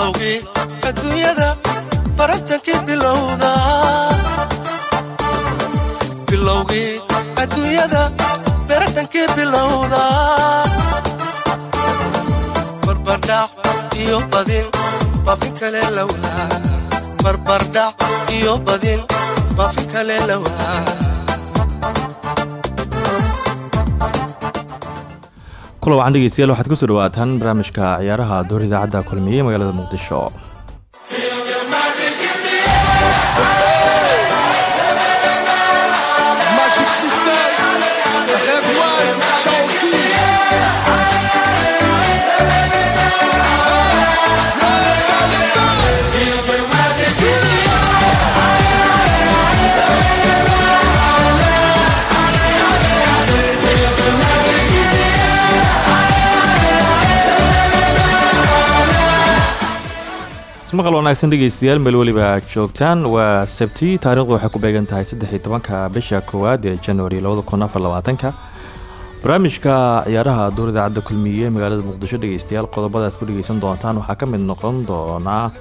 bilowgii adduunyada baratankii bilowda. Bilowgii adduunyada baratankii bilowda. Barbardhac iyo badin baafin kale lawaa barbardhac iyo badin baafin kale lawaa kula wacan dhegeystayaal waxaad ku soo dhawaataan barnaamijka ciyaaraha door idaacadda kulmiye ee magaalada muqdisho ismaqal wanaagsan dhegeystayaal meel weliba joogtaan. Waa sabti taarikhdu waxay ku beegan tahay saddex iyo tobanka bisha koowaad ee januari labada kun barnaamijka ciyaaraha door idaacadda kulmiye ee magaalada muqdisho dhegeystayaal qodobada aad ku dhegeysan doontaan waxaa ka mid noqon doonaa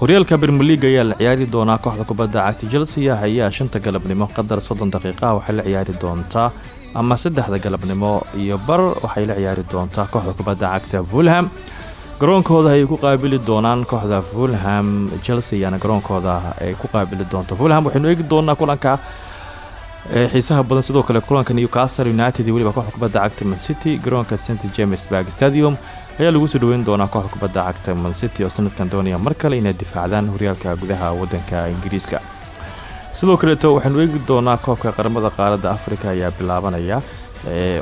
horyaalka bermeliga ayaa la ciyaari doonaa kooxda kubadda cagta chelsea ayaa shanta galabnimo qadar soddon daqiiqa waxay la ciyaari doontaa ama saddexda galabnimo iyo bar waxay la ciyaari doontaa kooxda kubadda cagta fulham garoonkooda ayay ku qaabili doonaan kooxda fulham. Chelsea ayaana garoonkooda ay ku qaabili doonto. Fulham waxaynu eegi doonaa kulanka xiisaha badan sidoo kale kulanka newcastle united iyo weliba kooxda kubadda cagta mancity garoonka st james barg stadium ayaa lagu soo dhaweyn doonaa kooxda kubadda cagta mancity oo sanadkan doonaya mar kale inay difaacdaan horyaalka gudaha wadanka ingiriiska. Sidoo kaleeto waxaynu eegi doonaa koobka qaramada qaaradda africa ayaa bilaabanaya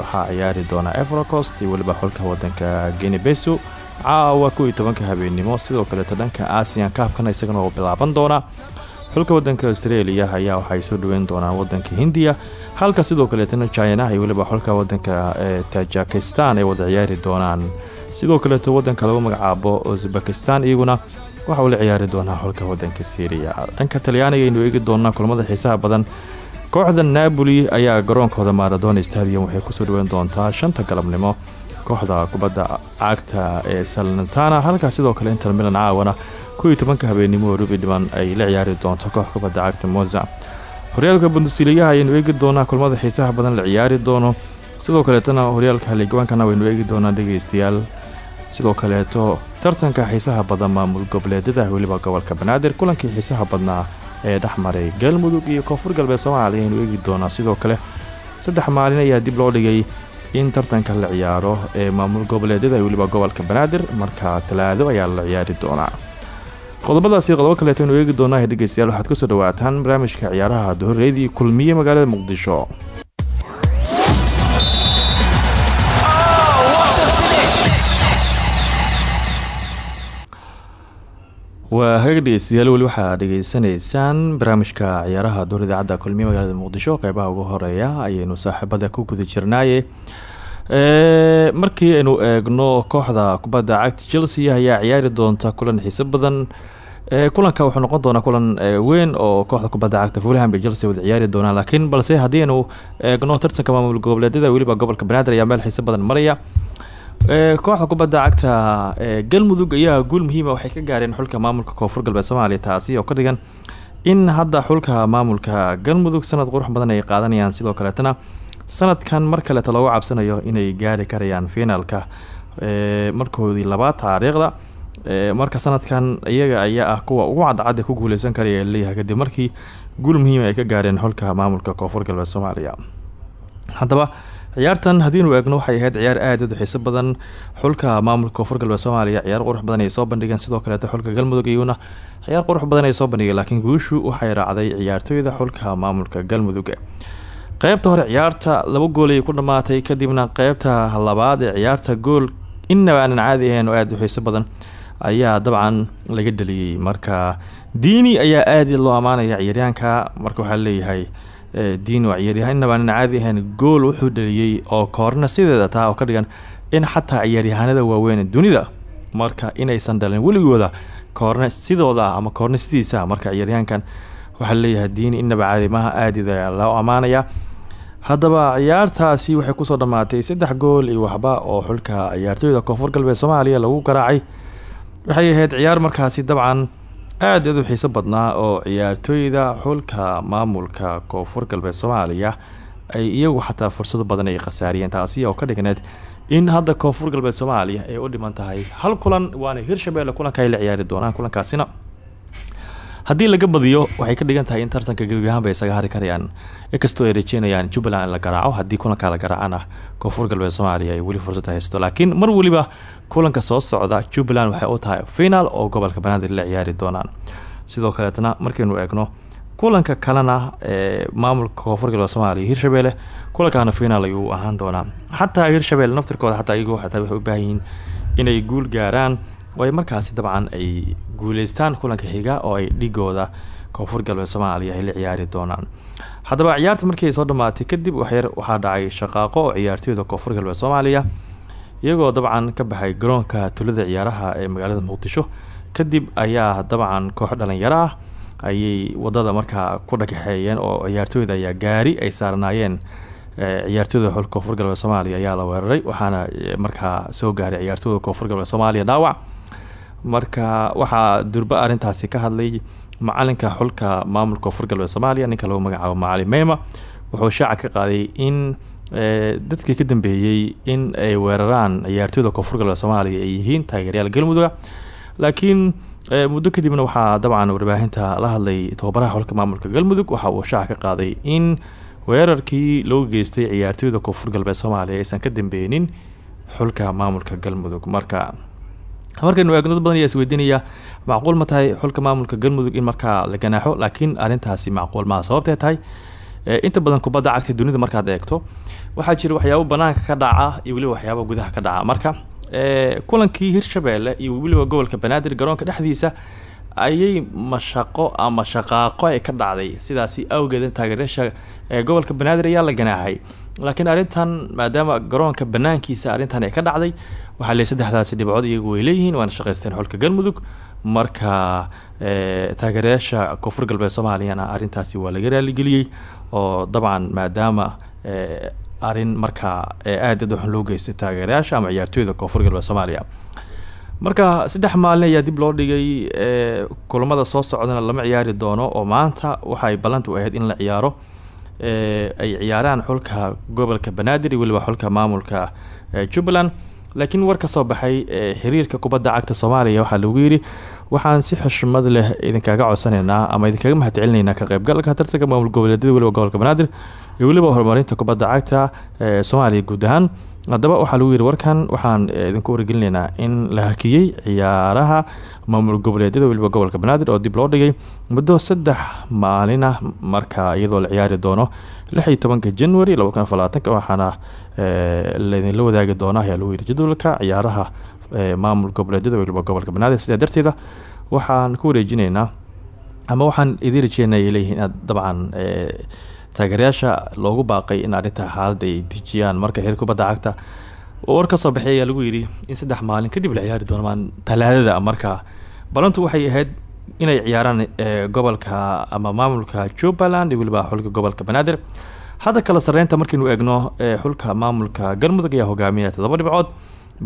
waxaa ciyaari doonaa efrocost iyo weliba xulka wadanka genebeso caawa kow iyo tobanka habeennimo sidoo kaleeto dhanka aasiyan kaabkana isagana oo bilaaban doona xulka wadanka australia ayaa waxay soo dhaweyn doonaan wadanka hindiya. Halka sidoo kaleetana china iyo weliba xulka wadanka tajakistan ay wada ciyaari doonaan. Sidoo kaleeto wadanka lagu magacaabo uzbekistan iyaguna waxa uu la ciyaari doonaa xulka wadanka syriya dhanka talyaaniga aynu eegi doonaa kulamada xiisaha badan. Kooxda napoli ayaa garoonkooda maradona stadium waxay ku soo dhaweyn doontaa shanta galabnimo kooxda kubadda cagta ee salnatana halkaas sidoo kale inter milan caawana kow iyo tobanka habeennimo oo rubi dhiman ay la ciyaari doonto koox kubadda cagta moza horyaalka bundusiliyaha ayaynu eegi doonaa kulmada xiisaha badan la ciyaari doono. Sidoo kaleetana horyaalka ligwaankana waynu eegi doonaa dhegeystayaal. Sidoo kaleeto tartanka xiisaha badan maamul goboleedyada weliba gobolka banaadir kulankii xiisaha badnaa ee dhexmaray galmudug iyo koonfur galbeed soomaaliya ayaynu eegi doonaa. Sidoo kale saddex maalin ayaa dib loo dhigay in tartanka la ciyaaro ee maamul goboleedyada weliba gobolka banaadir marka talaado ayaa la ciyaari doonaa. Qodobadaasi qodobo kaleeto aynu eegi doonaa dhegeystayaal waxaad ku soo dhawaataan barnaamijka ciyaaraha dohoreedii kulmiye magaalada muqdisho waa haga dhegeystayaal weli waxaa dhegeysanaysaan. Barnaamijka ciyaaraha door idaacadda kulmiye magaalada muqdisho qeybaha ugu horreeya ayaynu saaxiibada ku guda jirnaaye markii aynu eegno kooxda kubadda cagta chelsea ayaa ciyaari doonta kulan xiiso badan. Kulanka wuxuu noqon doonaa kulan weyn oo kooxda kubadda cagta fulham iyo chelsea wada ciyaari doonaan. Laakiin balse haddii aynu eegno tartanka maamul goboleedyada weliba gobolka banaadir ayaa meel xiiso badan maraya kooxda kubadda cagta galmudug ayaa guul muhiima waxay ka gaareen xulka maamulka koonfur galbeed soomaaliya taasi oo ka dhigan in hadda xulka maamulka galmudug sanad qurux badan ay qaadanayaan. Sidoo kaleetana sanadkan mar kaleeta loogu cabsanayo inay gaari karayaan finaalka markoodii labaad taariikhda marka sanadkan iyaga ayaa ah kuwa ugu cadcadda ku guuleysan karaya leeyahay kadib markii guul muhiima ay ka gaareen xulka maamulka koonfur galbeed soomaaliya. Haddaba ciyaartan haddiinu eegno waxay ahayd ciyaar aada u xiiso badan. Xulka maamulka koonfur galbeed soomaaliya ciyaar qurux badan ay soo bandhigeen. Sidoo kaleeto xulka galmudug iyaguna ciyaar qurux badan ay soo bandhigeen laakiin guushu waxay raacday ciyaartooyda xulka maamulka galmudug. Qeybta hore ciyaarta laba gool ayay ku dhammaatay kadibna qeybta labaad ee ciyaarta gool aanan caadi ahayn oo aada u xiiso badan ayaa dabcan laga dheliyey marka diini ayaa aada loo ammaanaya ciyaaryahanka. Marka waxaa leeyahay diini waa ciyaaryahan innaba aanan caadi ahayn gool wuxuu dheliyey oo koorna sideeda taa oo ka dhigan in xataa ciyaaryahanada waaweyn dunida marka inaysan dhalin weligooda koorne sidooda ama koorne sidiisa marka ciyaaryahankan waxaa leeyahay diini innaba caadi maha aadida loo ammaanaya haddaba ciyaartaasi waxay ku soo dhammaatay saddex gool iyo waxba oo xulka ciyaartooyda koonfur galbeed soomaaliya lagu garaacay. Waxay ahayd ciyaar markaasi dabcan aad aad u xiiso badnaa oo ciyaartooyda xulka maamulka koonfur galbeed soomaaliya ay iyagu xataa fursado badan ay khasaariyeen. Taasi oo ka dhigneed in hadda koonfur galbeed soomaaliya ay u dhiman tahay hal kulan waana hirshabelle kulanka ay la ciyaari doonaan kulankaasina haddii laga badiyo waxay ka dhigan tahay in tartanka gebi ahaanba isaga hari karayaan inkastoo ay rajeynayaan jubbaland la garaaco haddii kulanka la garaacana koonfur galbeed soomaaliya ay weli fursad haysto. Laakiin mar weliba kulanka soo socda jubbaland waxay u tahay final oo gobolka banaadir la ciyaari doonaan. Sidoo kaleetna markaynu eegno kulanka kalena ee maamulka koonfur galbeed soomaaliya hirshabelle kulankaana final ayuu ahaan doonaa. Xataa hirshabelle naftirkooda xataa iyagu xataa waxay u baahan yihiin inay guul gaaraan oo ay markaasi dabcan ay guuleystaan kulanka xiga oo ay dhigooda koonfur galbeed soomaaliya ay la ciyaari doonaan. Haddaba ciyaarta markii soo dhamaatay kadib waxaa dhacay shaqaaqo oo ciyaartooyda koonfur galbeed soomaaliya iyagoo dabcan ka baxay garoonka tulada ciyaaraha ee magaalada muqdisho. Kadib ayaa dabcan koox dhalinyaro ah ayay waddada markaa ku dhagaxeeyeen oo ciyaartooyda ayaa gaari ay saarnaayeen ciyaartooyda xulka koonfur galbeed soomaaliya ayaa la weeraray waxaana markaa soo gaaray ciyaartooyda koonfur galbeed soomaaliya dhaawac marka waxaa durba arrintaasi ka hadlay macalinka xulka maamulka koonfur galbeed soomaaliya ninka lagu magacaabo macalin meyma wuxuu shaaca ka qaaday in dadkii ka dambeeyey in ay weeraraan ciyaartooyda koonfur galbeed soomaaliya ay yihiin taageeryaal galmudug laakiin muddo kadibna waxaa dabcan warbaahinta la hadlay tababaraha xulka maamulka galmudug waxa uu shaaca ka qaaday in weerarkii loo geystay ciyaartooyda koonfur galbeed soomaaliya aysan ka dambeynin xulka maamulka galmudug marka markaynu eegno dad badan ayaa isweydiinaya macquul ma tahay xulka maamulka galmudug in markaa la ganaaxo? Laakiin arrintaasi macquul maa sababtay tahay inta badan kubadda cagta dunida markaad eegto waxaa jira waxyaabo banaanka ka dhaca iyo weliba waxyaaba gudaha ka dhaca marka kulankii hirshabelle iyo weliba gobolka banaadir garoonka dhexdiisa ayay mashaqo ama shaqaaqo ay ka dhacday. Sidaasi awgeed taageeryaasha gobolka banaadir ayaa la ganaaxay. Laakiin arrintan maadaama garoonka banaankiisa arrintan ay ka dhacday waxaa le saddexdaasi dhibcood iyagu way leeyihiin waana shaqaysteen xulka galmudug. Marka taageerayaasha koonfur galbeed soomaaliyana arrintaasi waa laga raaligeliyey oo dabcan maadaama arrin markaa aad aad waxun loo geystay taageerayaasha ama ciyaartooyda koonfur galbeed soomaaliya. Marka saddex maalin ayaa dib loo dhigay kulamada soo socdana lama ciyaari doono oo maanta waxay ballantu ahayd in la ciyaaro ay ciyaaraan xulka gobolka banaadir iyo xulka maamulka jubbaland laakiin war ka soo baxay xiriirka kubadda cagta soomaaliya waxaa lagu yidhi waxaan si xushmad leh idinkaga codsanaynaa ama idinkaga mahadcelinaynaa ka qaybgalka tartanka maamul goboleedyada weliba gobolka banaadir iyo weliba horumarinta kubadda cagta ee soomaaliya guud ahaan. Haddaba waxaa lagu yidhi warkan waxaan idinku wargelinaynaa in la hakiyey ciyaaraha maamul goboleedyada weliba gobolka banaadir oo dib loo dhigay muddo saddex maalin ah marka iyadoo la ciyaari doono lix iyo tobanka january laba kun afar labaatanka waxaana laydinla wadaagi doona ayaa lagu yidhi jadwalka ciyaaraha maamul goboleedyada weliba gobolka banaadir. Sidaa darteeda waxaan ku wareejinaynaa ama waxaan idin rajeynaya leeyihiin inaad dabcan taageerayaasha loogu baaqay in arrinta xaaladda ay dejiyaan marka xir kubadda cagta. War ka soo baxay lagu yidhi in saddex maalin kadib la ciyaari doono maan talaadada marka. Balantu waxay ahayd inay ciyaaraan gobolka ama maamulka jubbaland weliba xulka gobolka banaadir. Hadda kale sareynta markaynu eegno xulka maamulka galmudug ayaa hogaaminaya todoba dhibcood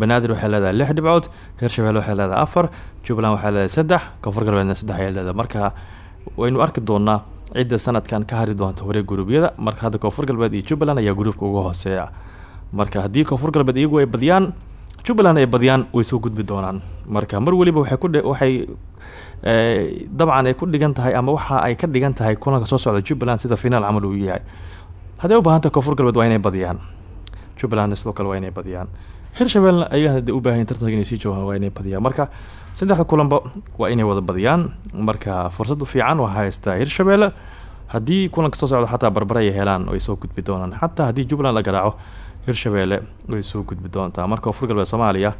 banaadir waxay leedahay lix dhibcood hirshabelle waxay leedahay afar jubbaland waxay leedahay saddex koonfur galbeedna saddex ayay leedahay. Marka waynu arki doonaa cidda sanadkan ka hari doonta wareeg guruubyada marka hadda koonfur galbeed iyo jubbaland ayaa gruubka uga hooseeya. Marka haddii koonfur galbeed iyagu ay badiyaan jubbaland ay badiyaan way soo gudbi doonaan. Marka mar weliba waxay kudh waxay dabcan ay ku dhigan tahay ama waxa ay ka dhigan tahay kulanka soo socda jubbaland sida finaal camal uu yahay. Hadday u baahanta koonfur galbeed waa inay badiyaan. Jubbalandna sidoo kale waa inay badiyaan hirshabelle ayaga hadday u baahayin tartanka inay sii joogaan waa inay badiyaan. Marka saddexda kulanba waa inay wada badiyaan. Marka fursad fiican waxaa haystaa hirshabelle haddii kulanka soo socda xataa barbare ay helaan way soo gudbi doonaan. Xataa haddii jubbaland la garaaco hirshabelle way soo gudbi doontaa. Marka koonfur galbeed soomaaliya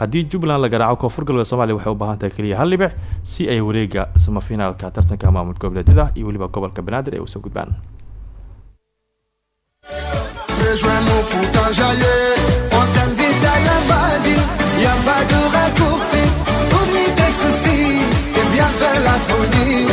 haddii jubbaland la garaaco koonfur galbeed soomaliya waxay u baahan tahay keliya hal dhibic si ay wareega samafinaalka tartanka maamul goboleedyada iyo weliba gobolka banaadir ay u soo gudbaan viens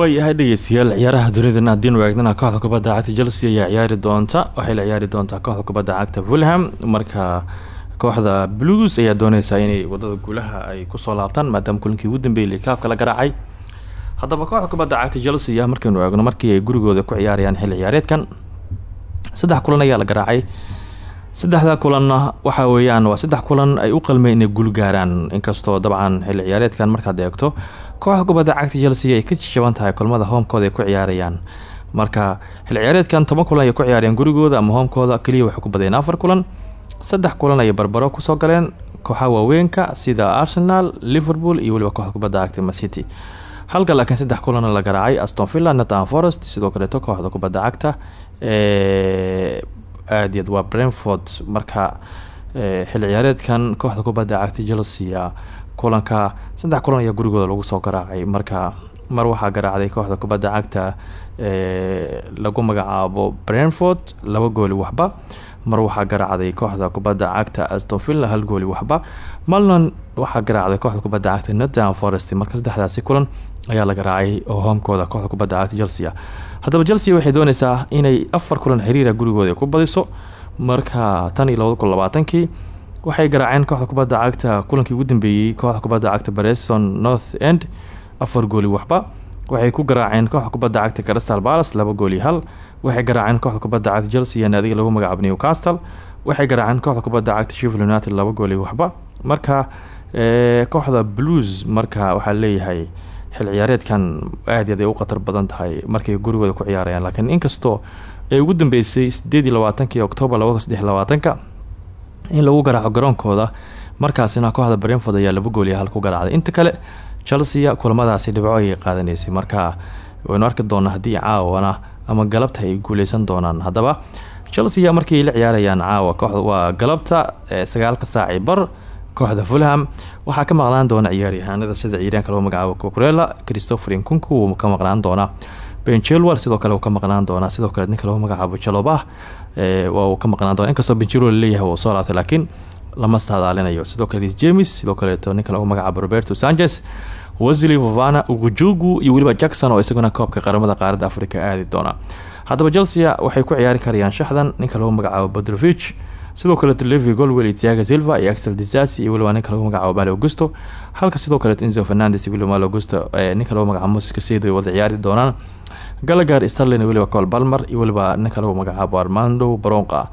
waayahay dhegeystayaal ciyaaraha dunidan haddiinu eegnana kooxda kubadda cagta chelsea ayaa ciyaari doonta. Waxay la ciyaari doontaa kooxda kubadda cagta fulham. Marka kooxda blues ayaa dooneysaa inay waddada guulaha ay ku soo laabtaan maadaama kulinkii ugu dambeeyay likaabka la garaacay. Haddaba kooxda kubadda cagta chelsea markaynu eegno markii ay gurigooda ku ciyaarayaan xilli ciyaareedkan. Saddex kulan ayaa la garaacay. Saddexda kulanna waxa weeyaan waa saddex kulan ay u qalmeen inay guul gaaraan. Inkastoo dabcan xilli ciyaareedkan markaad eegto kooxda kubadda cagta chelsea ay ka jaban tahay kulmada hoomkooda ay ku ciyaarayaan. Marka xilli ciyaareedkan toban kulan ay ku ciyaareen gurigooda ama hoomkooda keliya waxay ku badeen afar kulan. Saddex kulan ayay barbaro ku soo galeen kooxaha waaweynka sida arsenal liverpool iyo weliba kooxda kubadda cagta macity halka laakiin saddex kulan la garaacay aston villa nottingham forest sidoo kaleeto kooxda kubadda cagta ee aad iyo aad waa brentford. Marka ee, xilli ciyaareedkan kooxda kubadda cagta chelsea kulanka saddex kulan ayaa gurigooda lagu soo garaacay. Marka mar waxaa garaacday kooxda kubadda cagta ee lagu magacaabo brentford laba gooli waxba. Mar waxaa garaacday kooxda kubadda cagta aston villa hal gooli waxba. Malnan waxaa garaacday kooxda kubadda cagta nottingham forest. Marka saddexdaasi kulan ayaa la garaacay oo hoomkooda kooxda kubadda cagta chelsea haddaba chelsea waxay dooneysaa inay afar kulan xiriira gurigooda ku badiso. Marka tan iyo labada kun waxay garaaceen kooxda kubadda cagta kulankii ugu dambeeyey kooxda kubadda cagta breson north end afar gooli waxba. Waxay ku garaaceen kooxda kubadda cagta crystal palace laba gool hal. Waxay garaaceen kooxda kubadda cagta chelsea naadiga lagu magacaabo newcastle. Waxay garaaceen kooxda kubadda cagta sheffield united laba gool waxba. Marka ee, kooxda blues marka waxaa leeyahay xil ciyaareedkan aad iyo aad ay u khatar badan tahay markay gurigooda ku ciyaarayaan. Laakiin inkastoo ay ugu dambeysay sideed iyo labaatankii labaatanka in lagu garaaco garoonkooda. Markaasina kooxda brentford ayaa laba gool iyo hal ku garaacday. Inta kale chelsea kulamadaasi dhibco ayay qaadanaysay. Marka waynu arki doonaa haddii caawana ama galabta ay guuleysan doonaan. Haddaba chelsea markii la ciyaarayaan caawa kooxda waa galabta sagaalka saaci bar kooxda fulham. Waxaa ka maqnaan doona ciyaaryahaanada sida ciyaaryaanka lagu magacaabo cucurella. Christopher nkunku wuu ka maqnaan doonaa ben chilwell sidoo kale wuu ka maqnaan doonaa sidoo kale ninka lagu magacaabo jalobah waa uu ka maqnaan doona inkastoo ben chilwell leeyahay wuu soo laabtay laakiin lama saadaalinayo. Sidoo kale Reece james sidoo kaleeto ninka lagu magacaabo roberto sanchez wesley fofana ugujugu iyo weliba jackson oo isaguna koobka qaramada qaaradda africa aadi doona haddaba chelsea waxay ku ciyaari karayaan shaxdan ninka lagu magacaabo bodrovich sidoo kaleeto levi golwell tiaga silva iyo axel disasi iyo weliba ninka lagu magacaabo malo augusto. Halka sidoo kaleeto enzo fernandes weliba malo augusto ee ninka lagu magacaabo moses casado ay wada ciyaari doonaan. Gallagher sterlin iyo weliba col balmer iyo weliba ninka lagu magacaabo armando bronqa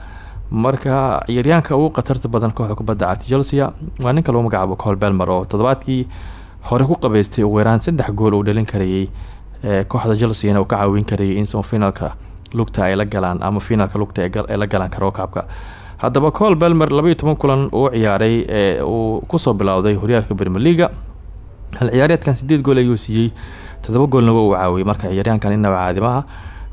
marka ciyaaryaanka ugu khatarta badan kooxda kubadda cagta chelsea waa ninka lagu magacaabo col balmer oo toddobaadkii hore ku qabeystay ugu yaraan saddex gool uu dhalin karayay ee kooxda chelseana uu ka caawin karayay in semifinalka lugta ay la galaan ama finalka lugta ay la galaan karo kaabka haddaba col belmer labaiyo toban kulan uu ciyaaray ee uu ku soo bilowday horyaalka leaga hal ciyaareedkan sideed gool ayuu siiyey toddoba goolna uu caawiyey. Marka ciyaaryahankan inaba caadi maaha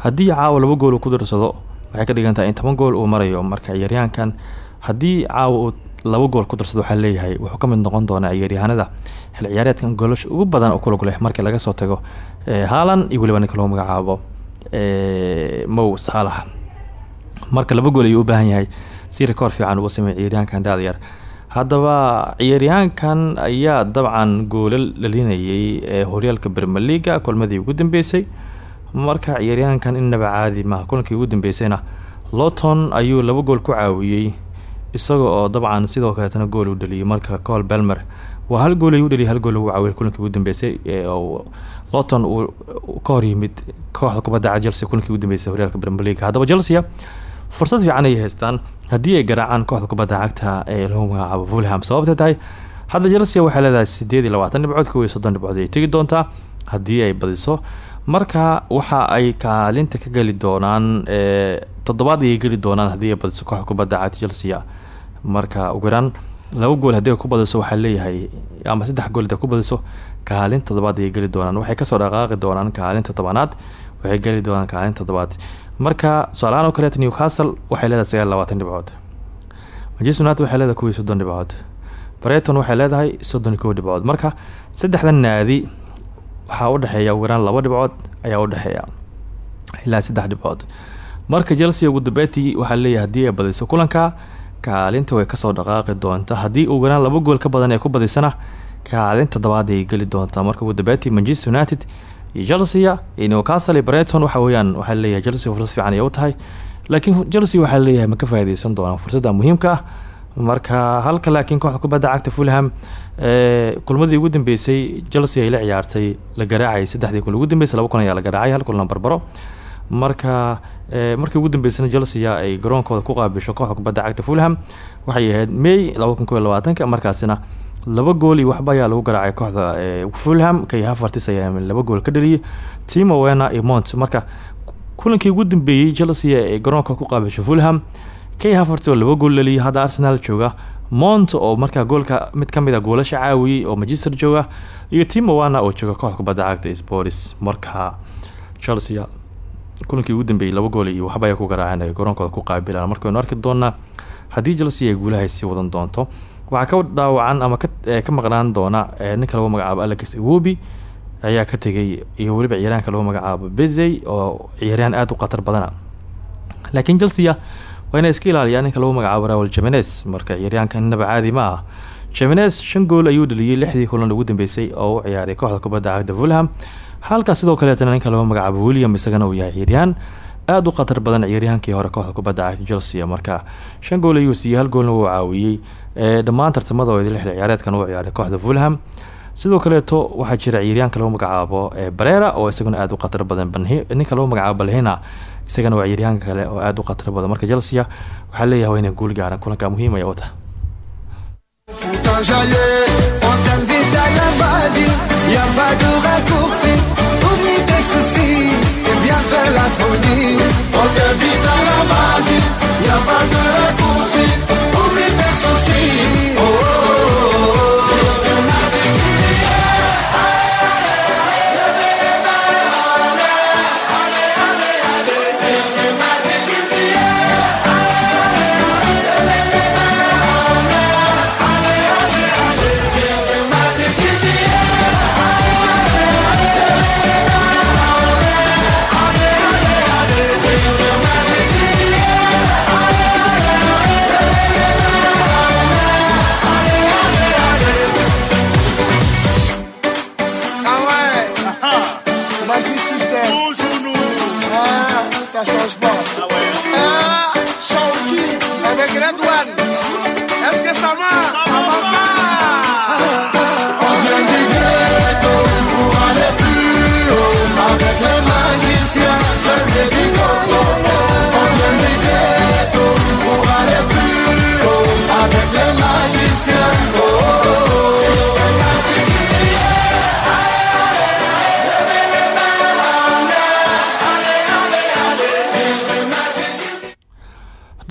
haddii caawa laba gool ku darsado waxay ka dhigan tahay in toban gool uu marayo. Marka ciyaaryahankan haddii caawa uu gool ku darsado waxaa leeyahay wuxuu ka mid noqon doonaa ciyaaryahanada xil ciyaareedkan goolasha ugu badan oo kulug leh markii laga soo tago haalan iyo weliba ninka lagu magacaabo mow saalax marka laba gool ayuu u baahan yahay si rikoor fiican uu sameeyay ciyaaryahankan daada yar. Haddaba ciyaaryahankan ayaa dabcan goolal dhalinayay ee horyaalka leaga kulmadii ugu dambeysay. Marka ciyaaryahankan inaba caadi maaha kulankii ugu dambeysayna loton ayuu laba gool ku caawiyey isaga oo dabcan sidoo kaleetana gool u dhaliyay. Marka col belmer waa hal gool ayuu dhaliyay hal gool lagu caawiyay kulankii ugu dambeysay ee uu ka yimid kooxda kubadda cagta chelsea kulankii ugu dambeysay horyaalka league haddaba chelsea fursad fiican ay haystaan. Haddii ay garaacaan kooxda kubadda cagta ee lagu magacaabo fulham sababta tahay hadda chelsea waxay leedahay sideed iyo labaatan dhibcood kow iyo ay tegi doontaa. Haddii ay badiso marka waxa ay kaalinta ka geli doonaan toddobaad ayay geli doonaan haddii ay badiso kooxda kubadda cagta chelsea marka ugu yaraan laba gool haddii ay ku badiso waxaa leeyahay ama saddex gool haddii ku badiso kaalin toddobaad ayay geli doonaan. Waxay ka soo dhaqaaqi doonaan kaalinta tobanaad waxay geli doonaan kaalin toddobaad marka su'aalahaan oo kaleeta newcastle waxay leedahay sagaal labaatan manchester united waxay leedahay kow iyo soddon dhibcood. Waxay leedahay soddon kow marka saddexdan naadi waxaa udhexeeya ugu yaraan laba dhibcood ayaa udhexeeya ilaa saddex dhibcood. Marka chelsea ugu dambeetii waxaa leeyahay haddii ay badiso kulanka kaalinta way ka soo dhaqaaqi doonta haddii uu ganaan laba gool ka badan ee ku badisana kaalinta dabaad ay geli doontaa. Marka ugu dambeetii manchester united iyo chelsea iyo newcastle iyo breton waxa weyaan waxaa leeyahay chelsea fursad fiican ay u tahay. Laakiin chelsea waxaa leeyahay ma ka faaideysan doonaan fursadda muhiimka ah. Marka halka laakiin kooxda kubadda cagta fulham kulmadii ugu dambeysay chelsea ay la ciyaartay la garaacay. Saddexdii kun ugu dambeysay laba kun ayaa la garaacay hal kulna barbaro marka markii ugu dambeysana chelsea ay garoonkooda ku qaabisho kooxda kubadda cagta fulham waxay ahayd may laba kun ko markaasina laba gool iyo waxba ayaa lagu garaacay kooxda fulham. Kay hafartis ayaa laba gool ka dhaliyay. Timo wena iyo mont marka kulankii ugu dambeeyey chelsea ay garoonka ku qaabisho fulham kay havertz oo laba gool dhaliyay hadda arsenal jooga. Mont oo markaa goolka mid ka mid a goolasha caawiyey oo manchester jooga. Iyo timo wana oo jooga kooxda kubadda cagta sports marka chelsea kulankii ugu dambeeyey laba gool iyo waxba ay ku garaaceen ay garoonkooda ku qaabilaan marka waynu arki doonaa haddii chelsea ay guulahay sii wadan doonto waxaa ka dhaawacan ama ka maqnaan doona ninka lagu magacaabo alex iwobi ayaa ka tegay iyo weliba ciyaaryaanka lagu magacaabo bezey oo ciyaaryahan aada u khatar badana. Laakiin chelsea waa inay iska ilaaliyaan ninka lagu magacaabo raul jamenes marka ciyaaryahanka inaba caadi ma ah jamenes shan gool ayuu dhaliyey lixdii kulan ugu dambeysay oo u ciyaaray kooxda kubadda cagta fulham. Halka sidoo kaleetana ninka lagu magacaabo william isagana uu yahay ciyaaryahan aada u khatar badan ciyaaryahankii hore kooxda kubadda cagta chelsea marka shan gool ayuu siiyey hal goolna wuu caawiyey. Dhammaan tartamadooda lixda ciyaareedkan uu ciyaaray kooxda fulham. Sidoo kaleeto waxaa jira ciyaaryaanka lagu magacaabo barera oo isaguna aada u khatar badan ninka lagu magacaabo balhina isagana waa ciyaaryahanka kale oo aada u khatar badan. Marka chelsea waxaa leeyahay inay guul gaaran kulanka muhiim ay u tahay faire la folie. On t'invite à la magie, y'a pas de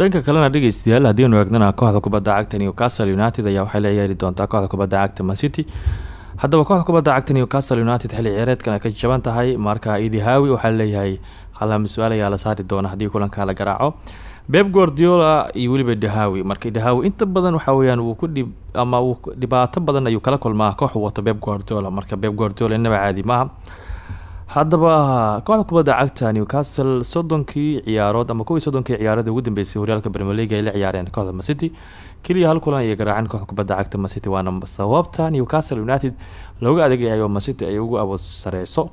dhanka kalena dhegeystayaal haddiinu eegnana kooxda kubadda cagta newcastle united ayaa waxay la ciyaari doontaa kooxda kubadda cagta mancity haddaba kooxda kubadda cagta newcastle united xilli ciyaareedkan ka jaban tahay marka idi hawi waxaa leeyahay halama su'aal ayaa la saari doona haddii kulanka la garaaco. Beb guardiola iyo weliba dahawi marka dahawi inta badan waxa weyaan wuu ku dhib ama dhibaato badan ayuu kala kulmaa koox wato beb guardiola. Marka beb guardiola inaba caadi maaha haddaba kooxda kubadda cagta newcastle soddonkii ciyaarood ama kuwii soddonkii ciyaarood ugu dambeysay horyaalka league ay la ciyaareen kooxda macity keliya hal kulan ayay garaaceen kooxda kubadda cagta macity waana sababta newcastle united looga adeegayayo macity ay ugu awood sareyso.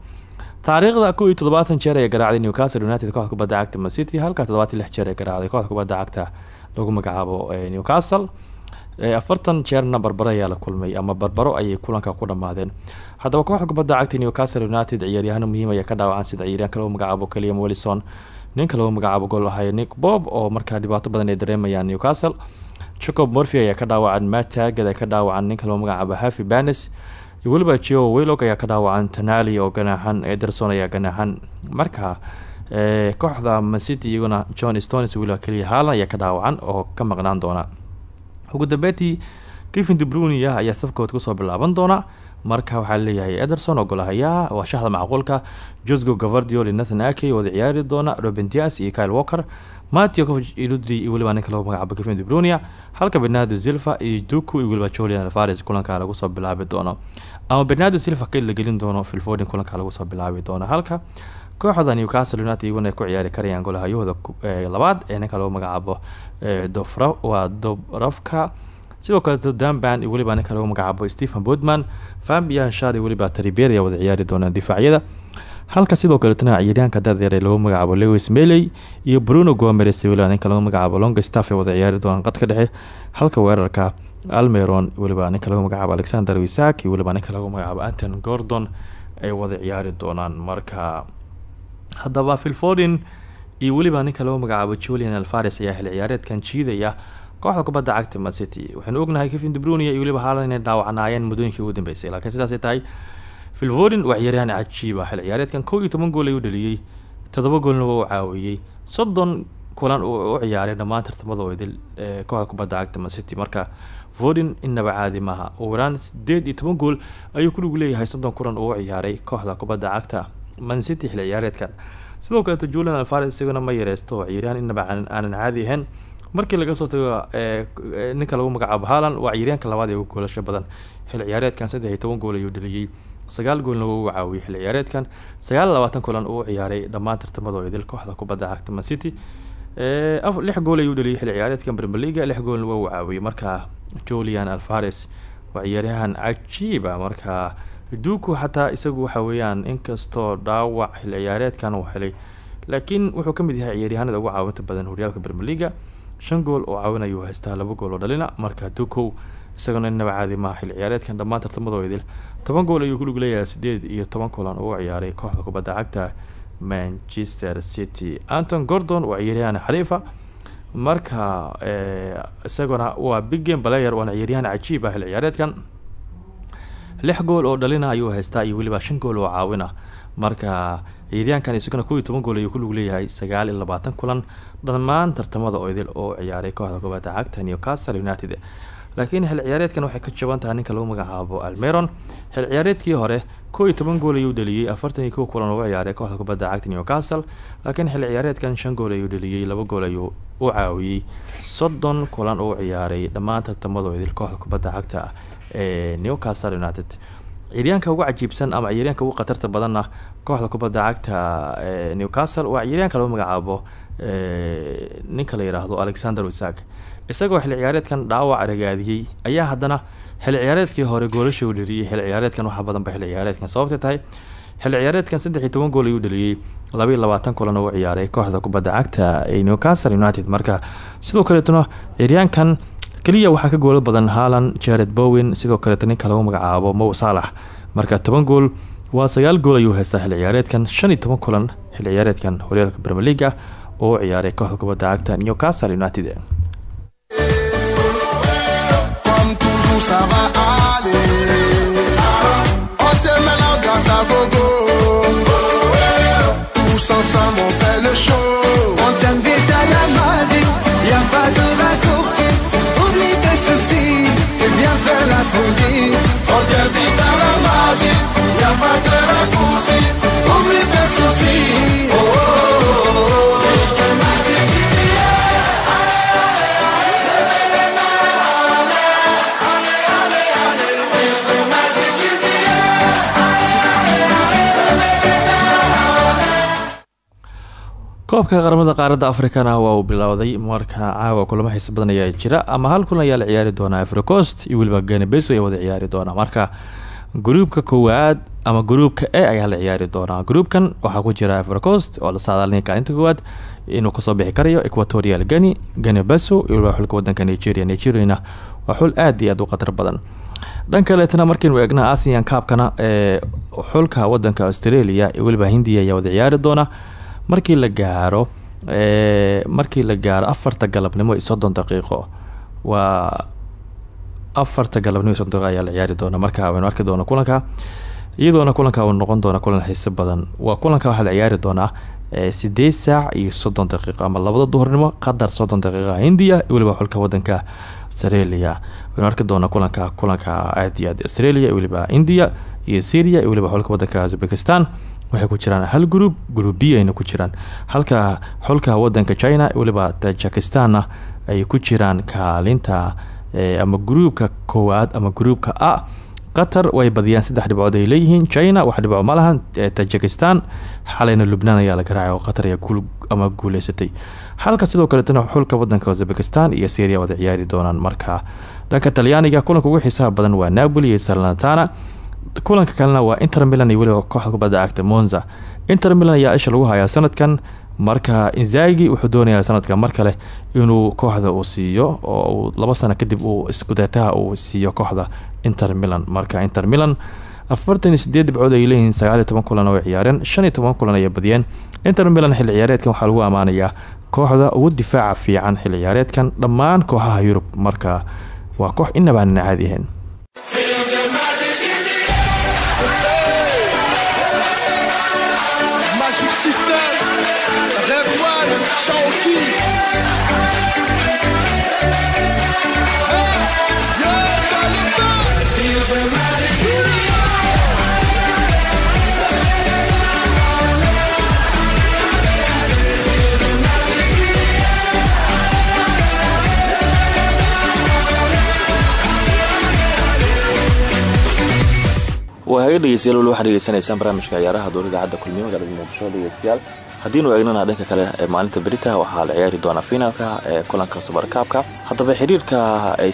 Taariikhda kow iyo toddobaatan jeer ee garaacday newcastle united kooxda kubadda cagta macity halka toddobaatan lix jeer ee garaacday kooxda kubadda cagta lagu magacaabo newcastle afartan jeerna barbaro ayaa la kulmay ama barbaro ayay kulanka ku dhamaadeen. Haddaba kooxda kubadda cagta newcastle united ciyaaryahano muhiim ayaa ka dhaawacan sida ciyaaryaanka lagu magacaabo keliam wellison ninka lagu magacaabo gol ahay nick bob oo markaa dhibaato badan ay dareemayaan newcastle. Jacob morphy ayaa ka dhaawacan matagad ay ka dhaawacan ninka lagu magacaabo hafi banes iyo weliba geo waylog ayaa ka dhaawacan tanali oo ganaaxan ederson ayaa ganaaxan. Marka kooxda mancity iyaguna john stones weliba keliya haalan ayaa ka dhaawacan oo ka maqnaan doona ugu dambeyntii kevin debrunia ayaa safkood ku soo bilaaban doona. Marka waxaa leeyahay ederson oo golahayaa waa shahda macquulka. Josgo gavardiol nathan ake wada ciyaari doona robin dias iyo kyle walker. Matio covig iyo ludri iyo weliba ninka lagu magacaabo debrunia halka bernardo silva iyo duku iyo weliba julian alvares kulanka lagu soo bilaabi doono. Ama bernardo silva kayd la gelin doono filfodin kulanka lagu soo bilaabi doono. Halka kooxda newcastle united iyaguna ay ku ciyaari karayaan golahayahooda labaad ee ninka lagu magacaabo dofra waa dobrafka sidoo kaleeto damban iyo weliba ninka lagu magacaabo stephen bodman fam iyo hashad iyo weliba triberia wada ciyaari doonaan difaacyada. Halka sidoo kaleetna ciyaaryahanka dadeer ee lagu magacaabo lewis meley iyo bruno gomeres weliba ninka lagu magacaabo longstaff ay wada ciyaari doonaan qadka dhexe. Halka weerarka almeron weliba ninka lagu magacaabo alexander wisak iyo weliba ninka lagu magacaabo anton gordon ay wada ciyaari doonaan marka haddaba philfordin iyo weliba ninka lagu magacaabo julian alfares ayaa xil ciyaareedkan jiidaya kooxda kubadda cagta mancity waxaynu ognahay kevin debrunia iyo weliba haalan inay dhaawacnaayeen muddooyinkii ugu dambeysay. Laakiin sidaasay tahay philfordin waa ciyaaryahan cajiiba xil ciyaareedkan kow iyo toban gool ayuu dhaliyey toddoba goolna waa u caawiyey soddon kulan uu u ciyaaray dhammaan tartamadooda kooxda kubadda cagta mancity marka fordin inaba caadi maaha. Ugu yaraan sideed iyo toban gool ayuu ku lug leeyahay soddon kulan uu ciyaaray kooxda kubadda cagta mancity xil ciyaareedkan. Sidoo kaleeto julian alfares isaguna ma yareysto ciyaaryahan inaba aanan caadi ahayn. Markii laga soo tago ninka lagu magacaabo haalan waa ciyaaryahanka labaad ee ugu goolasho badan. Xil ciyaareedkan saddex iyo toban gool ayuu dhaliyey sagaal goolna wuu u caawiyey xil ciyaareedkan. Sagaal iyo labaatan kulan uu ciyaaray dhammaan tartamadoo idil kooxda kubadda cagta mancity lix gool ayuu dhaliyay xil ciyaareedkan brmeliga lix goolna waa u caawiyey marka julian alfares waa ciyaaryahan cajiiba marka duku xataa isagu waxa weeyaan inkastoo dhaawac xil ciyaareedkan uu helay. Laakiin wuxuu ka mid yahay ciyaaryahanada ugu caawinta badan horyaalka brmeliga shan gool oo caawinayuu haystaa laba gool oo dhalina marka dukow isaguna inaba caadi maaha xil ciyaareedkan dhammaan tartamadoo idil. Toban gool ayuu ku lug leeyahay sideed iyo toban kulan uu ciyaaray kooxda kubadda cagta manchester city. Anton gordon waa ciyaaryahan xariifa marka isaguna waa big game player waana ciyaaryahan cajiib ah xil ciyaareedkan lix gool oo dhalina ayuu haystaa iyo weliba shan gool oo caawina marka ciyaaryahankan isaguna kow iyo toban gool ayuu ku lug leeyahay sagaal iyo labaatan kulan dhammaan tartamada oydil oo ciyaaray kooxda kubadda cagta newcastle united. Laakiin xil ciyaareedkan waxay ka jaban tahay ninka lagu magacaabo almeron xil ciyaareedkii hore kow iyo toban gool ayuu dhaliyey afartan kulan uu ciyaaray kooxda kubadda cagta newcastle. Laakiin xil ciyaareedkan shan gool ayuu dhaliyey laba gool ayuu u caawiyey soddon kulan uu ciyaaray dhammaan tartamadoodil kooxda kubadda cagta newcastle united. Ciyaaryaanka ugu cajiibsan ama ciyaaryaanka ugu khatarta badanna kooxda kubadda cagta newcastle waa ciyaaryaanka lagu magacaabo ninka la yidhaahdo alexander wisak isagoo xil ciyaareedkan dhaawac ragaadiyey ayaa haddana xil ciyaareedkii hore goolasha uu dhaliyey xil ciyaareedkan waxaa badanba xil ciyaareedkan sababta tahay xil ciyaareedkan saddex iyo toban gool ayuu dhaliyey laba iyo labaatan ciyaaray kooxda kubadda cagta ee newcastle united. Marka sidoo kaleetuna ciyaaryaankan keliya waxaa ka goolo badan haalan jared bowen sidoo kaleeto ninka lagu magacaabo mow saalax marka toban gool waa sagaal gool ayuu haystaa xil ciyaareedkan shan iyo toban kulan xil ciyaareedkan. Horyaalka brmeliga oo u ciyaaray kooxda kubadda cagta newcastle united koobka qaramada qaaradda africana waa uu bilowday. Marka caawa kulamo xiisa badan ayaa jira ama hal kulan ayaa la ciyaari doonaa africost iyo weliba ganebeso ay wada ciyaari doonaa. Marka gruubka koowaad ama gruubka e ayaa la ciyaari doonaa. Gruubkan waxaa ku jira africost oo la saadaalinaya kaalinta koowaad inuu ka soo bixi karayo equatorial geni ganebeso iyo weliba xulka wadanka nigeria. Nigeriana waa xul aad iyo aad u khatar badan. Dhan kaleetana markaynu eegna asian kaabkana ee xulka wadanka australia iyo weliba hindiya ayaa wada ciyaari doona. Markii la gaaro markii la gaaro afarta galabnimo iyo soddon daqiiqo waa afarta galabnimo iyo soddon daqiiqo ayaa la ciyaari doona. Marka waynu arki doona kulanka iyadoona kulanka uu noqon doona kulan xiise badan. Waa kulanka waxaa la ciyaari doonaa sideed saac iyo soddon daqiiqo ama labada duhurnimo qadar soddon daqiiqa hindiya weliba xulka wadanka australia. Waynu arki doona kulanka kulanka aad iyo aad australia weliba india iyo syria weliba xulka wadanka uzbekistan. Waxay ku jiraan hal group group b ayna ku jiraan. Halka xulka wadanka china weliba tajikistanna ay ku jiraan kaalinta ama gruubka koowaad ama gruubka a qatar way badiyaan saddex dhibcood ay leeyihiin. China wax dhibco ma lahan. Tajikistan xalayna lubnaan ayaa la garaacay oo qatar ayaa ama guuleysatay. Halka sidoo kaleetana xulka wadanka uzbekistan iyo syria wada ciyaari doonaan markaa. Dhanka talyaaniga kulanka ugu xiisaha badan waa napoli iyo salantana kulanka kalena waa inter milan iyo weliba kooxda kubadda cagta monza. Inter milan ayaa isha lagu hayaa sanadkan marka inzagi wuxuu doonayaa sanadka mar kale inuu kooxda uu siiyo oo laba sano kadib uu iskudeetaha uu siiyo kooxda inter milan. Marka inter milan afartan iyo sideed dhibcood ay leeyihiin sagaaliyo toban kulan oo ciyaareen shan iyo toban kulan ayay badiyeen. Inter milan xilli ciyaareedkan waxaa lagu ammaanayaa kooxda ugu difaaca fiican xilli ciyaareedkan dhammaan kooxaha yurub. Marka waa koox inabaanan caadi ahayn waa haga dhegeystayaal wali waxaad dhegeysanaysaan barnaamijka ciyaaraha dowla idaacadda kulmiye magaalada muqdisho dhegeystayaal haddiinu eegnana dhanka kale ee maalinta berita waxaa la ciyaari doonaa finaalka ee kulanka subarkaabka. Haddaba xiriirka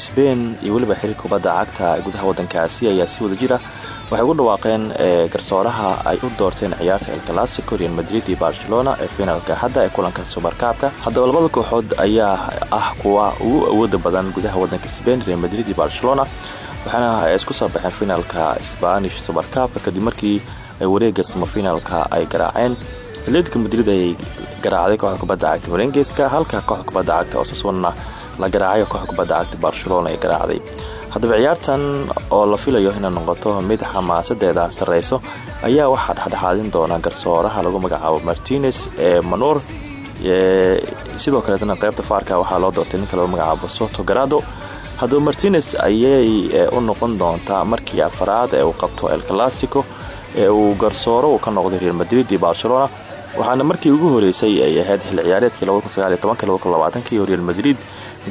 sbain iyo weliba xiriirka kubadda cagta gudaha waddanka aasiya ayaa si wada jira waxay ugu dhawaaqeen garsooraha ay u doorteen ciyaarta el clasico real madrid iyo barcelona ee finaalka xadda ee kulanka subarkaabka. Haddaba labada kooxood ayaa ah kuwa ugu awooda badan gudaha waddanka sbain real madrid iyo barcelona waxaana ay isku soo baxeen finaalka spanish subarkaabka kadib markii ay wareega samafinaalka ay garaaceen. Atletica madrid ay garaacday kooxda kubadda cagta marengeska halka kooxda kubadda cagta osasuna la garaacay kooxda kubadda cagta barcelona ay garaacday. Haddaba ciyaartan oo la filayo inay noqoto mid xamaasadeeda sarreyso ayaa waxaa dhexdhexaadin doona garsooraha lagu magacaabo martinez ee manur sidoo kaleetna qeybta faarka waxaa loo doortay ninka lagu magacaabo soto garado haddaba martinez ayay u noqon doontaa markii afaraad ee uu qabto el clasico ee uu garsooro uu ka noqday real madrid iyo barcelona waxaana markii ugu horeysay ay ahayd xil ciyaareedkii real madrid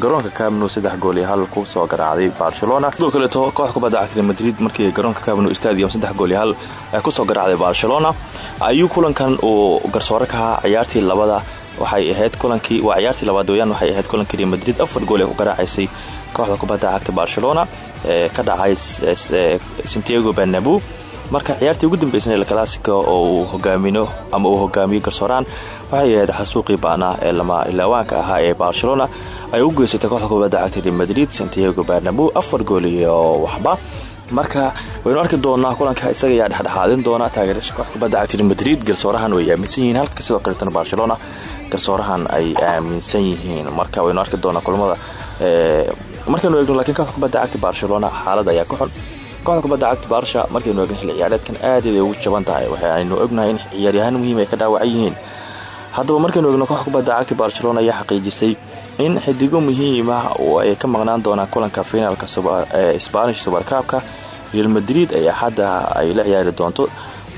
garoonka camnu saddex gool iyo hal ku soo garaacday barcelona. Sidoo kaleeto koox kubadda cagta madrid markii garoonka camnu stadium saddex gool iyo hal ay ku soo garaacday barcelona. Ayuu kulankan uu garsooro ka ahaa ciyaartii labada waxay ahayd kulankii waa ciyaartii labaad weyaan waxay ahayd kulankii madrid afar gool ee ku garaacaysay kooxda kubadda cagta barcelona ee ka dhacay santiago bernabu marka ciyaartii ugu dambeysana el clasico oo uu ama uu hogaamiyo garsooraan waxay ahayd xasuuqii baanaa ee lama ilaawaanka ahaa ee barcelona. Ay u geysatay kooxda kubadda cagta real madrid santiago bernabu afar gool iyo waxba. Marka waynu arki doonaa kulanka isaga ayaa dhexdhexaadin doona taageerasha kooxda cagta real madrid garsoorahan way aaminsan yihiin halka sidoo kaleetana barcelona garsoorahan ay aaminsan yihiin. Marka waynu arki doonaa kulamada markaynu eegno lakiin kooxda kubadda cagta barcelona xaalad ayaa ka xun. Kooxda kubadda cagta barsha markaynu eegno xilli ciyaareedkan aadaday ugu jaban tahay. Waxaynu ognahay in ciyaaryahaan muhiim ay ka dhaawacan yihiin. Haddaba markaynu eegno kooxda kubadda cagta barcelona ayaa xaqiijisay in xidigo muhiim ah oo ay ka maqnaan doonaan kulanka finaalka spanish subarkaabka real madrid ay axadda ay la ciyaari doonto.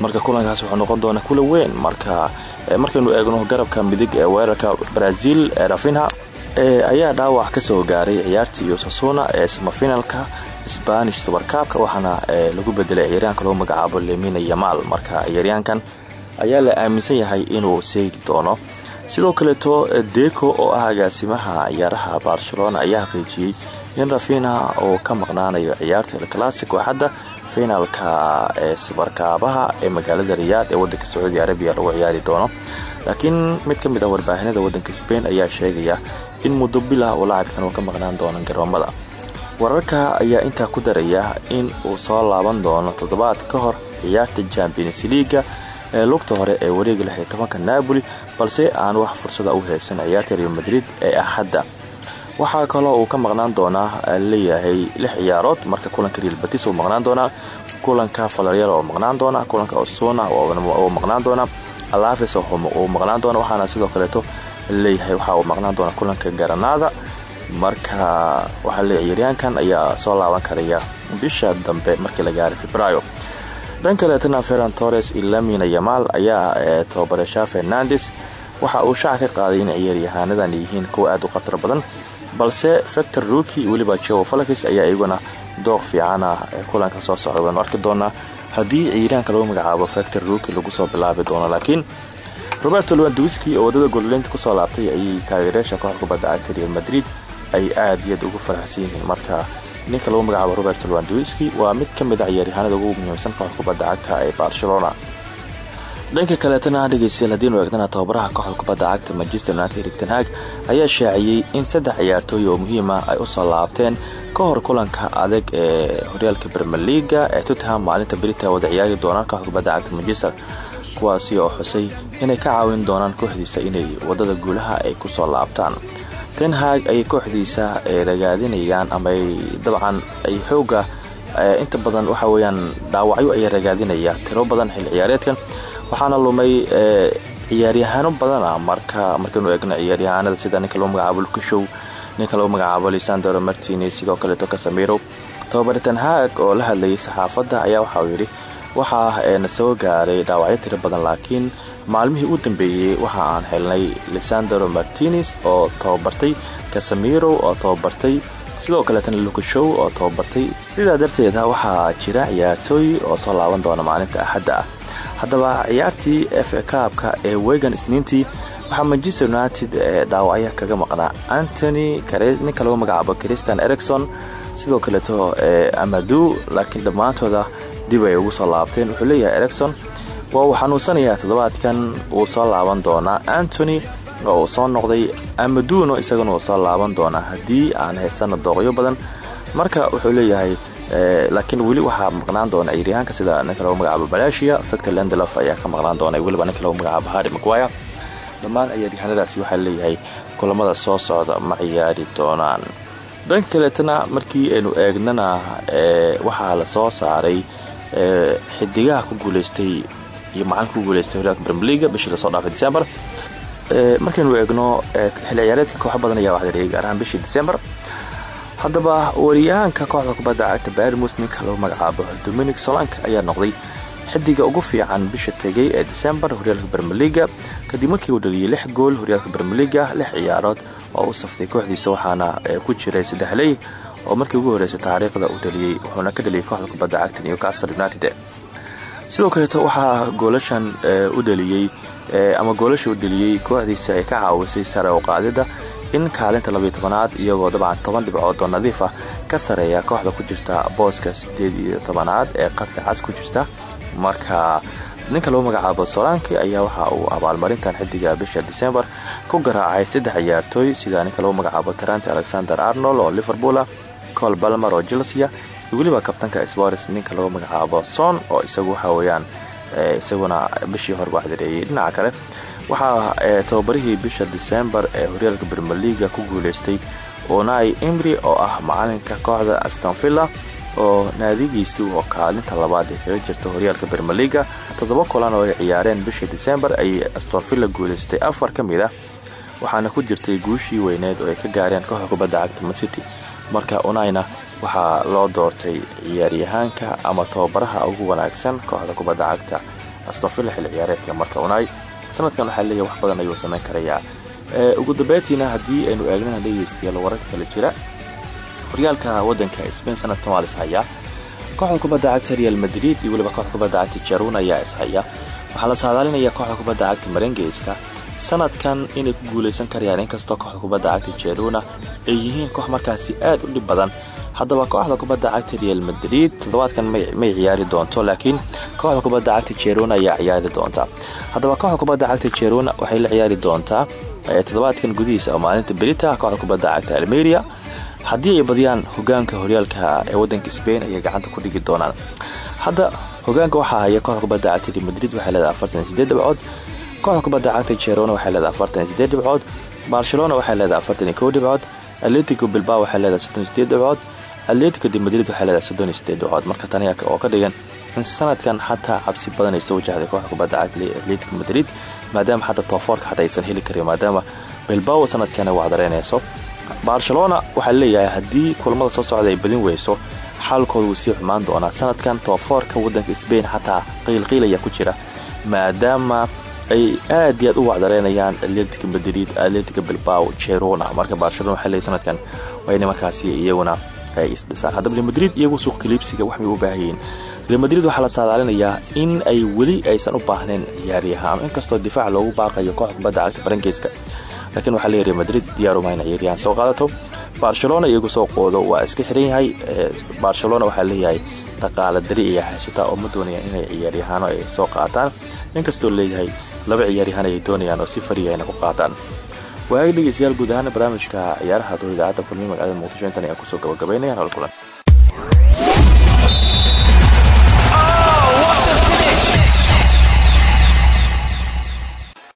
Marka kulankaas wuxuu noqon doonaa kula weyn. Marka markaynu eegno garabka midig ee weerarka brazil rafinha ayaa dhaawac ka soo gaaray ciyaartii osasuna ee samafinaalka spanish subarkaabka waxaana lagu bedelay ciyaaryaanka lagu magacaabo lemina yamaal marka ciyaaryaankan ayaa la aaminsan yahay inuu seegi doono. Sidoo kaleeto deco oo ah agaasimaha ciyaaraha barcelona ayaa xaqiijiyey in rafina uu ka maqnaanayo ciyaarta el clasico xadda finaalka ee subarkaabaha ee magaalada riyaad ee wadanka sacuudi arabiya lagu ciyaari doono. Laakiin mid ka mid ah warbaahinada wadanka sbain ayaa sheegaya in muddo bilah uu laacibkan ka maqnaan doono garoomada. Wararka ayaa intaa ku daraya in uu soo laaban doono toddobaad ka hor ciyaarta champions leaga ee lugta hore ee wareega iyo tobanka napoli balse aan wax fursada u haysan ciyaarta real madrid ee axadda. Waxaa kaloo uu ka maqnaan doonaa leeyahay lix ciyaarood marka kulanka real batis uu maqnaan doonaa kulanka falaryer oo maqnaan doona kulanka osuna uu maqnaan doona alaves uu maqnaan doona waxaana sidoo kaleeto leeyahay waxa uu maqnaan doona kulanka garanada marka waxaa leeyahay ciyaaryaankan ayaa soo laaban karaya bisha dambe markii la gaaray febraayo. Dhan kaleetana ferran torres iyo lamina yamaal ayaa tababaresha fernandes. Waxa uu shaaca ka qaaday in ciyaaryahaanadan yihiin kuwa aad u khatar badan balse factor ruki weliba joe falakis ayaa iyaguna dooq fiican ah ee kulanka soo socda. Waynu arki doonaa haddii lagu magacaabo factor ruki lagu soo bilaabi doono laakiin roberto lewandowski oo waddada golleynta ku soo laabtay ayay taageerayaasha kooxda kubadda cagta real madrid ay aad iyo aad ugu faraxsan yihiin. Marka ninka lagu magacaabo roberto lewandowski waa mid ka mid a ciyaaryahaanada ugu muhiimsan kooxda kubadda cagta ee barcelona. Dhanka kaleetana dhegeystayaal haddiinu eegnana tababaraha kooxda kubadda cagta manchester united erik ten hag ayaa shaaciyey in saddex ciyaartooy oo muhiima ay u soo laabteen ka hor kulanka adag ee horyaalka bermer liaga ee tottenham maalinta berita wada ciyaari doonaan kooxda kubadda cagta manchester kuwaasi oo xusay inay ka caawin doonaan kooxdiisa inay waddada guulaha ay ku soo laabtaan. Ten hag ayay kooxdiisa ragaadinayaan ama ay dabcan ay xooga inta badan waxa weyaan dhaawacyo ay ragaadinaya. Tiro badan xil ciyaareedkan waxaana lumay ciyaaryahaano badana marka markaynu eegno ciyaaryahaanada sida ninka lagu magacaabo lukashow ninka lagu magacaabo lisandro martines sidoo kaleeto kasamiro tababare ten hag oo la hadlayay saxaafadda ayaa waxa uu yidhi waxaa na soo gaaray dhaawacyo tiro badan laakiin maalmihii u dambeeyey waxa aan helnay lisandro martines oo tababartay kasamiro oo tababartay sidoo kaleetana lukashow oo tababartay sidaa darteeda waxaa jira ciyaartooy oo soo laaban doona maalinta axadda ah. Haddaba ciyaartii f kaabka ee wegan isniintii waxaa manchester united dhaawacyo kaga maqnaa antony ninka lagu magacaabo christian ericson sidoo kaleeto amadu laakiin dhammaantooda dib ay ugu soo laabteen. Wuxuu leeyahay ericson waa uu xanuunsanayaa toddobaadkan wuu soo laaban doonaa. Antony oo uu soo noqday amaduno isaguna uu soo laaban doonaa haddii aan haysana dooqyo badan. Marka wuxuu leeyahay laakiin weli waxaa maqnaan doona ciiryahaanka sida ninka lagu balashia victor lendelof ayaa ka maqnaan doona weliba ninka lagu magacaabo harry maguire. Dhammaan ciyaaryahanadaasi waxaa leeyahay kulamada soo socda ma ciyaari doonaan. Dhanka kaleetana markii aynu eegnana waxaa la soo saaray xidigaha ku guuleystay iyo macalinka ku guuleystay horyaalka bremeliga bishii la soo dhaafay december. Markaynu eegno xil ciyaareedka kooxo badan ayaa waxdareeyay gaar ahaan bishii december. Haddaba wariyahaanka kooxda kubadda cagta baarmus ninka lagu magacaabo dominic solanka ayaa noqday xidiga ugu fiican bisha tegay ee december horyaalka bermeliga kadib markii uu dhaliyay lix gool horyaalka bermeliga lix ciyaarood oo u saftay kooxdiisa waxaana ku jiray saddexley oo markii ugu horreysay taariikhda uu dhaliyey wuxuuna ka dhaliyay kooxda kubadda cagta newcastle united. Sidoo kaleeto waxaa goolashan u dhaliyey ama goolasha u dhaliyey kooxdiisa ay ka caawisay sare u qaadida in kaalinta labiyo tobanaad iyagoo dabcan toban dhibcood oo nadiif ah ka sareeya kooxda ku jirta booska sideed iyo ee qadka cas ku jirta. Marka ninka lagu magacaabo solanki ayaa waxa uu abaalmarintan xidiga bisha december ku garaacay saddex ciyaartooy sida ninka lagu magacaabo tarant alexander arnold oo liverpool ah col balmer oo chelsea iyo weliba kabtanka spors ninka lagu magacaabo son oo isagu waxa weyaan isaguna bishii hore waxdareeyey dhinaca kale waxaa tababarihii bisha december ee horyaalka bermeliga ku guuleystay onai imri oo ah macalinka kooxda astonvilla oo naadigiisi oo kaalinta labaad ee kaga jirta horyaalka bermeliga toddoba kulan oo ay ciyaareen bishii december ayay astonvilla guuleystay. Afar ka mid ah waxaana ku jirtay guushii weyneed oo ay ka gaareen kooxda kubadda cagta mancity marka onayna waxaa loo doortay ciyaaryahaanka ama tababaraha ugu wanaagsan kooxda kubadda cagta astonvilla xilli ciyaareedka. Marka onay sanadkan waxaa leeyahay wax badan ayuu samayn karayaa ugu dambeyntiina haddii aynu eegnana dhegeystayaal wararka kale jira horyaalka wadanka sbain sanadkan waa lishaya kooxda kubadda cagta real madrid iyo weliba kooxda kubadda cagta jarun ayaa ishaya waxaa la saadaalinaya kooxda kubadda cagta marengeyska sanadkan inay ku guulaysan karayaan inkastoo kooxda kubadda cagta jaruna ay yihiin koox markaasi aad u dhib badan haddaba kooxda kubadda cagta real madrid toddobaadkan may ciyaari doonto laakiin kooxda kubadda cagta jeruna ayaa ciyaari doonta. Haddaba kooxda kubadda cagta jeruna waxay la ciyaari doontaa toddobaadkan gudihiisa oo maalinta berita kooxda kubadda cagta almeria. Haddii ay badiyaan hogaanka horyaalka ee wadanka sbain ayay gacanta ku dhigi doonaan. Hadda hogaanka waxaa haya kooxda kubadda cagta real madrid waxay leedahay afartan iyo sideed kooxda kubadda cagta jerona waxay leedahay afartan sideed dhibcood barcelona waxay leedahay afartan kow dhibcood atletico bilbao waxay leedahay soddon sideed dhibcood atletico madrid waxay leedahay soddon iyo sideed dhibcood. Marka tani oo ka dhigan in sanadkan xataa cabsi badan ay soo wajahday kooxda kubadda cagta atletico madrid maadaama xataa toofoorka xataa heli karin maadaama bilbao sanadkan ay wacdareynayso barcelona waxaa leeyahay haddii kulamada soo socda ay badin weyso xaalkooda sii xumaan doonaa. Sanadkan toofoorka wadanka sbain xataa qiilqiil ayaa ku jira maadaama ay aad iyo aad u wacdareynayaan atletica madrid atletica bilbao jerona marka barcelona waxay leeyahay sanadkan waa inay iyaguna ay isdhisaan haddaba madrid iyagu suuq kaliibsiga waxbay u baahan yihiin real madrid waxaa la saadaalinayaa in ay weli aysan u baahnayn ciyaaryahaan inkastoo difaac loogu baaqayo koox kubadda cagta laakiin waxaa leeyahay real madrid diyaaruma in ciyaaryahaan soo qaadato barcelona iyagu soo qoodo waa iska xiran yahay. Barcelona waxaa leeyahay dhaqaala dari iyo xaysata oo ma doonayaan inay ciyaaryahaano ay soo qaataan. Inkastoo leeyahay laba ciyaaryahaan ay doonayaan oo si fariya inay ku qaataan. Waaga dhegeystayaal guud ahaan barnaamijka ciyaaraha doo idaacadda kulmi magaalada muqdisho intan ayaan ku soo gabagabaynaya hal kulan